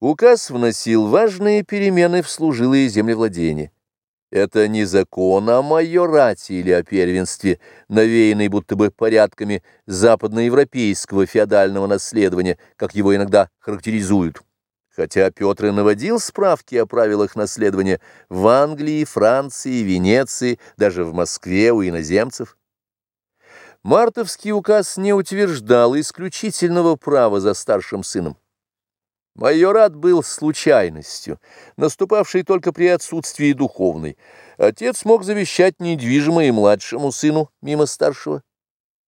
Указ вносил важные перемены в служилые землевладения. Это не закон о майорате или о первенстве, навеянный будто бы порядками западноевропейского феодального наследования, как его иногда характеризуют. Хотя Петр и наводил справки о правилах наследования в Англии, Франции, Венеции, даже в Москве у иноземцев. Мартовский указ не утверждал исключительного права за старшим сыном. Майорат был случайностью, наступавшей только при отсутствии духовной. Отец мог завещать недвижимое младшему сыну мимо старшего.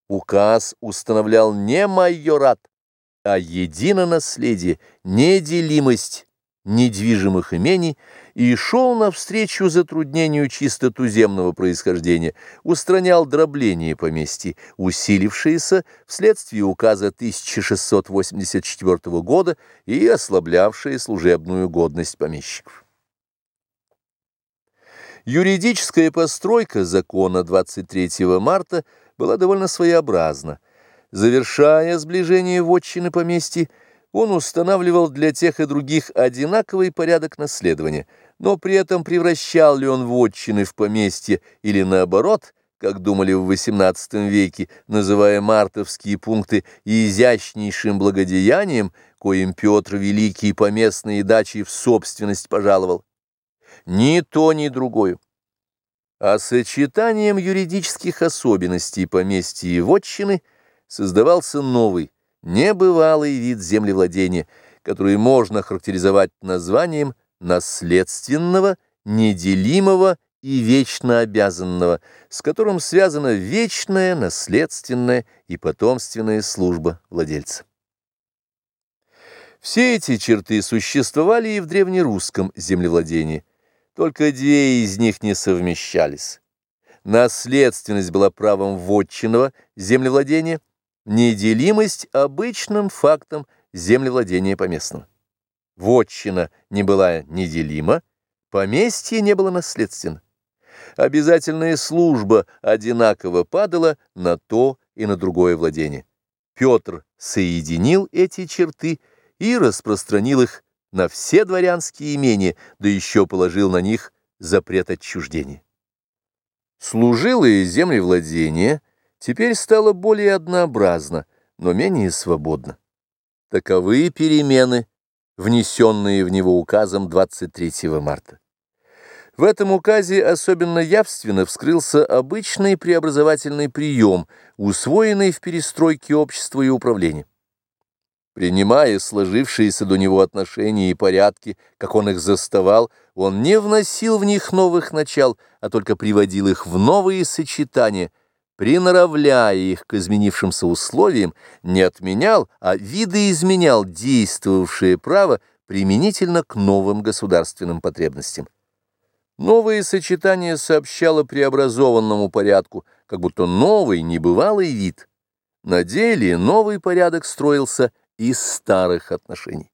Указ устанавливал не майорат, а единонаследие, неделимость недвижимых имений и шел навстречу затруднению чисто туземного происхождения, устранял дробление поместья, усилившееся вследствие указа 1684 года и ослаблявшее служебную годность помещиков. Юридическая постройка закона 23 марта была довольно своеобразна. Завершая сближение вотчины поместья, он устанавливал для тех и других одинаковый порядок наследования, но при этом превращал ли он вотчины в поместье или наоборот, как думали в XVIII веке, называя мартовские пункты изящнейшим благодеянием, коим Петр Великий поместные дачи в собственность пожаловал. Ни то, ни другое. А сочетанием юридических особенностей поместья и вотчины создавался новый, небывалый вид землевладения, который можно характеризовать названием наследственного, неделимого и вечно обязанного, с которым связана вечная, наследственная и потомственная служба владельца. Все эти черты существовали и в древнерусском землевладении, только две из них не совмещались. Наследственность была правом вотчинного землевладения – неделимость обычным фактом землевладения поместного. Вотчина не была неделима, поместье не было наследственно. Обязательная служба одинаково падала на то и на другое владение. Петр соединил эти черты и распространил их на все дворянские имения, да еще положил на них запрет отчуждения. Служилые землевладения – теперь стало более однообразно, но менее свободно. Таковы перемены, внесенные в него указом 23 марта. В этом указе особенно явственно вскрылся обычный преобразовательный прием, усвоенный в перестройке общества и управления. Принимая сложившиеся до него отношения и порядки, как он их заставал, он не вносил в них новых начал, а только приводил их в новые сочетания – приноравляя их к изменившимся условиям, не отменял, а видоизменял действовавшее право применительно к новым государственным потребностям. Новое сочетание сообщало преобразованному порядку, как будто новый, небывалый вид. На деле новый порядок строился из старых отношений.